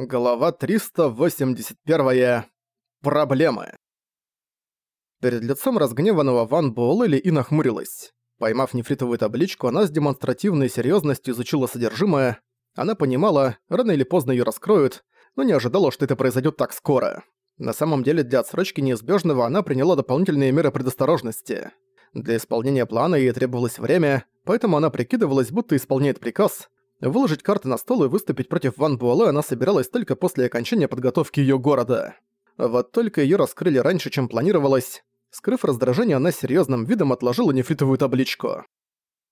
Глава 381. Проблемы. Перед лицом разгневанного Ван Буэлэ и нахмурилась. Поймав нефритовую табличку, она с демонстративной серьезностью изучила содержимое. Она понимала, рано или поздно ее раскроют, но не ожидала, что это произойдет так скоро. На самом деле, для отсрочки неизбежного она приняла дополнительные меры предосторожности. Для исполнения плана ей требовалось время, поэтому она прикидывалась, будто исполняет приказ, Выложить карты на стол и выступить против Ван Буэлэ она собиралась только после окончания подготовки её города. Вот только её раскрыли раньше, чем планировалось. Скрыв раздражение, она серьёзным видом отложила нефритовую табличку.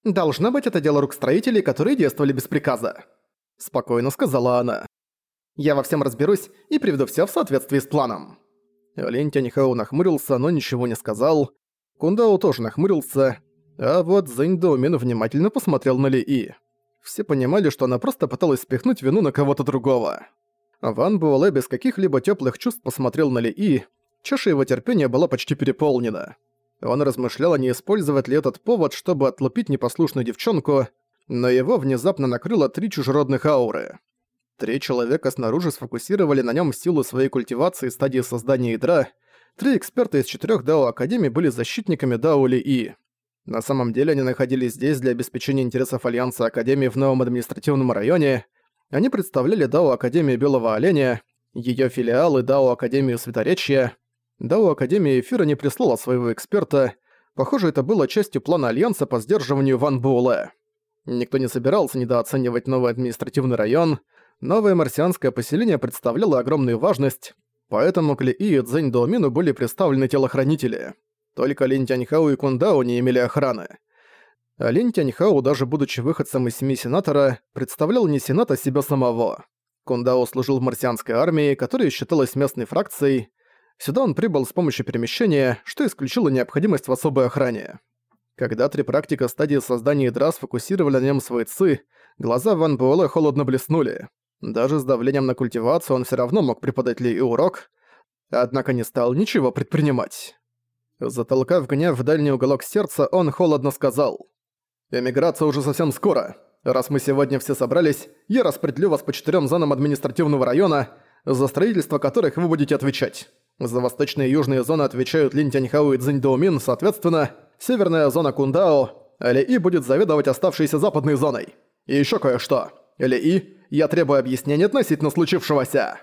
«Должно быть, это дело рук строителей, которые действовали без приказа», — спокойно сказала она. «Я во всем разберусь и приведу всё в соответствии с планом». Лень Тяньхао нахмурился, но ничего не сказал. Кундао тоже нахмурился, а вот Зэнь Доумин внимательно посмотрел на Ли И. Все понимали, что она просто пыталась спихнуть вину на кого-то другого. Ван Буэлэ без каких-либо теплых чувств посмотрел на Ли И, чаша его терпения была почти переполнена. Он размышлял, а не использовать ли этот повод, чтобы отлупить непослушную девчонку, но его внезапно накрыло три чужеродных ауры. Три человека снаружи сфокусировали на нем силу своей культивации стадии создания ядра, три эксперта из четырех Дао Академий были защитниками Дао Ли И. На самом деле они находились здесь для обеспечения интересов Альянса Академии в новом административном районе. Они представляли Дао Академию Белого Оленя, ее филиалы Дао Академию Светоречья. Дао Академия Эфира не прислала своего эксперта. Похоже, это было частью плана Альянса по сдерживанию Ван Буэлэ. Никто не собирался недооценивать новый административный район. Новое марсианское поселение представляло огромную важность, поэтому к Ли и Цзэнь Доумину были представлены телохранители. Только Лин Тяньхау и Кундао не имели охраны. А Лин Тяньхау, даже будучи выходцем из семьи Сенатора, представлял не Сенат, а себя самого. Кундао служил в марсианской армии, которая считалась местной фракцией. Сюда он прибыл с помощью перемещения, что исключило необходимость в особой охране. Когда три практика стадии создания ядра сфокусировали на нем свои ци, глаза Ван Буэлэ холодно блеснули. Даже с давлением на культивацию он все равно мог преподать Ли и урок, однако не стал ничего предпринимать. Затолкав гнев в дальний уголок сердца, он холодно сказал. «Эмиграция уже совсем скоро. Раз мы сегодня все собрались, я распределю вас по четырем зонам административного района, за строительство которых вы будете отвечать. За восточные и южные зоны отвечают Лин Тяньхао и Цзинь Доумин, соответственно, северная зона Кундао, Ли И будет заведовать оставшейся западной зоной. И еще кое-что. Ли И, я требую объяснений относительно случившегося».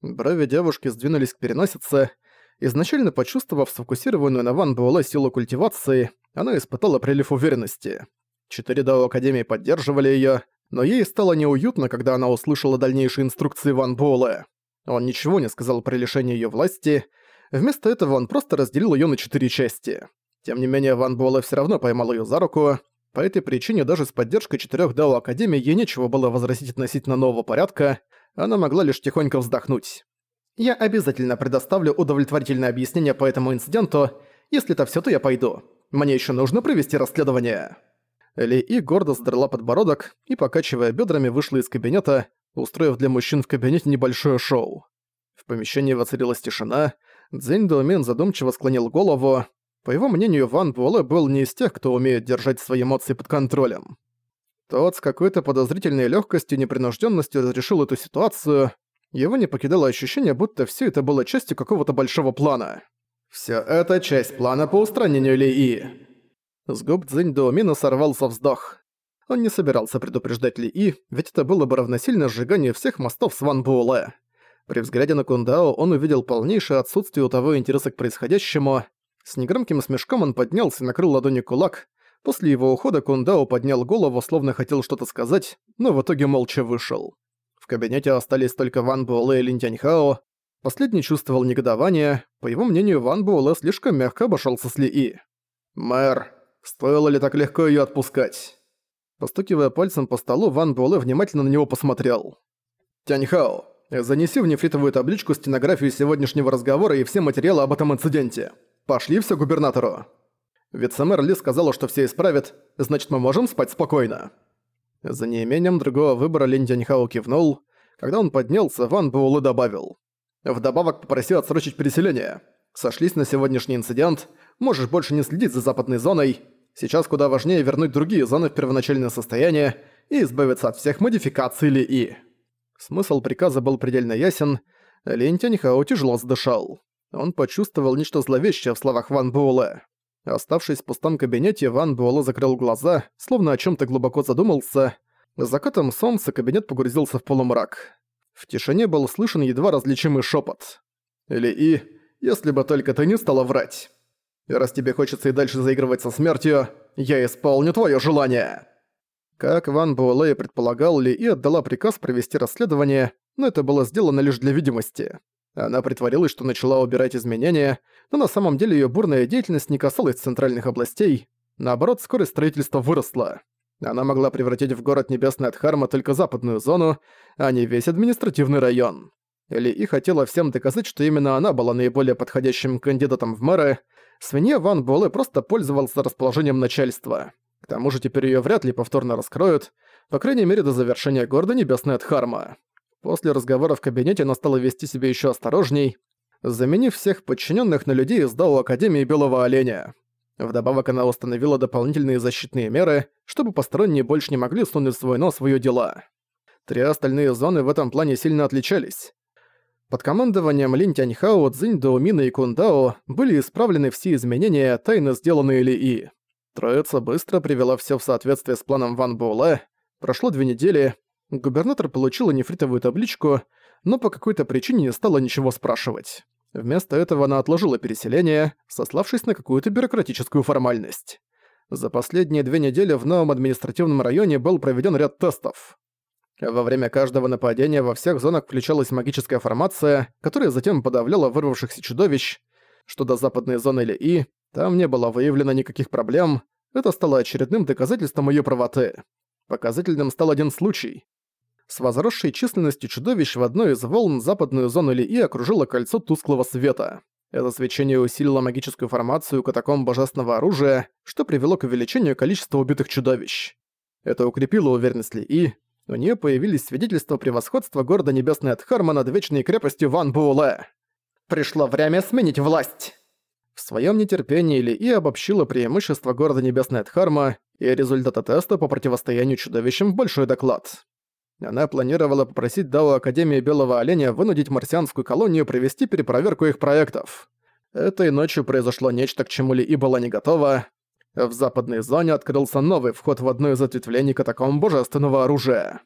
Брови девушки сдвинулись к переносице, Изначально почувствовав сфокусированную на Ван Буэлэ силу культивации, она испытала прилив уверенности. Четыре Дао Академии поддерживали её, но ей стало неуютно, когда она услышала дальнейшие инструкции Ван Буэлэ. Он ничего не сказал про лишение её власти, вместо этого он просто разделил её на четыре части. Тем не менее, Ван Буэлэ всё равно поймал её за руку, по этой причине даже с поддержкой четырёх Дао Академий ей нечего было возразить относительно нового порядка, она могла лишь тихонько вздохнуть. Я обязательно предоставлю удовлетворительное объяснение по этому инциденту. Если это всё, то я пойду. Мне ещё нужно провести расследование». Ли И гордо задрала подбородок и, покачивая бёдрами, вышла из кабинета, устроив для мужчин в кабинете небольшое шоу. В помещении воцарилась тишина, Цзинь Доумен задумчиво склонил голову. По его мнению, Ван Буэлэ был не из тех, кто умеет держать свои эмоции под контролем. Тот с какой-то подозрительной лёгкостью и непринуждённостью разрешил эту ситуацию, его не покидало ощущение, будто все это было частью какого-то большого плана. Все это часть плана по устранению Ли-И. С губ Цзинь Доумина сорвался вздох. Он не собирался предупреждать Ли-И, ведь это было бы равносильно сжиганию всех мостов с Ван Буэлэ. При взгляде на Кундао он увидел полнейшее отсутствие у того интереса к происходящему. С негромким смешком он поднялся и накрыл ладонью кулак. После его ухода Кундао поднял голову, словно хотел что-то сказать, но в итоге молча вышел кабинете остались только Ван Буэлэ и Лин Тяньхао. Последний чувствовал негодование. По его мнению, Ван Буэлэ слишком мягко обошелся с Ли И. «Мэр, стоило ли так легко ее отпускать?» Постукивая пальцем по столу, Ван Буэлэ внимательно на него посмотрел. «Тяньхао, занеси в нефритовую табличку стенографию сегодняшнего разговора и все материалы об этом инциденте. Пошли все губернатору». Вице-мэр Ли сказала, что все исправят, значит мы можем спать спокойно. За неимением другого выбора Лин Дяньхао кивнул. Когда он поднялся, Ван Буэлэ добавил. «Вдобавок попросил отсрочить переселение. Сошлись на сегодняшний инцидент. Можешь больше не следить за западной зоной. Сейчас куда важнее вернуть другие зоны в первоначальное состояние и избавиться от всех модификаций Ли И». Смысл приказа был предельно ясен, Лин Тяньхао тяжело задышал. Он почувствовал нечто зловещее в словах Ван Буэлэ. Оставшись в пустом кабинете, Ван Буэлэ закрыл глаза, словно о чем то глубоко задумался. С закатом солнца кабинет погрузился в полумрак. В тишине был слышен едва различимый шепот. Или и «Если бы только ты не стала врать. Раз тебе хочется и дальше заигрывать со смертью, я исполню твое желание». Как Ван Буэлэ предполагал, Ли и отдала приказ провести расследование, но это было сделано лишь для видимости. Она притворилась, что начала убирать изменения, но на самом деле её бурная деятельность не касалась центральных областей. Наоборот, скорость строительства выросла. Она могла превратить в город Небесный Адхарма только западную зону, а не весь административный район. Или и хотела всем доказать, что именно она была наиболее подходящим кандидатом в мэры, свинья Ван Буэлэ просто пользовался расположением начальства. К тому же теперь её вряд ли повторно раскроют, по крайней мере до завершения города Небесный Адхарма. После разговора в кабинете она стала вести себя еще осторожней, заменив всех подчиненных на людей из Дао Академии Белого Оленя. Вдобавок она установила дополнительные защитные меры, чтобы посторонние больше не могли сунуть свой нос в её дела. Три остальные зоны в этом плане сильно отличались. Под командованием Лин Тяньхао, Цзинь Даумина и Кундао были исправлены все изменения, тайно сделанные Ли И. Троица быстро привела всё в соответствие с планом Ван Буэлэ. Прошло две недели, Губернатор получила нефритовую табличку, но по какой-то причине не стала ничего спрашивать. Вместо этого она отложила переселение, сославшись на какую-то бюрократическую формальность. За последние две недели в новом административном районе был проведен ряд тестов. Во время каждого нападения во всех зонах включалась магическая формация, которая затем подавляла вырвавшихся чудовищ. Что до западной зоны или И, там не было выявлено никаких проблем, это стало очередным доказательством ее правоты. Показательным стал один случай. С возросшей численностью чудовищ в одной из волн западную зону Лии окружило кольцо тусклого света. Это свечение усилило магическую формацию катакомб божественного оружия, что привело к увеличению количества убитых чудовищ. Это укрепило уверенность Лии. У нее появились свидетельства превосходства города Небесной Адхарма над вечной крепостью Ван Буэлэ. «Пришло время сменить власть!» В своем нетерпении Лии обобщила преимущества города Небесной Адхарма и результаты теста по противостоянию чудовищам в большой доклад. Она планировала попросить Дао Академии Белого Оленя вынудить марсианскую колонию провести перепроверку их проектов. Этой ночью произошло нечто, к чему Ли и была не готова. В западной зоне открылся новый вход в одно из ответвлений катакомб божественного оружия.